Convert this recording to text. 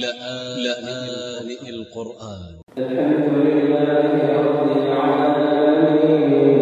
لآن القرآن. الحمد لله رب العالمين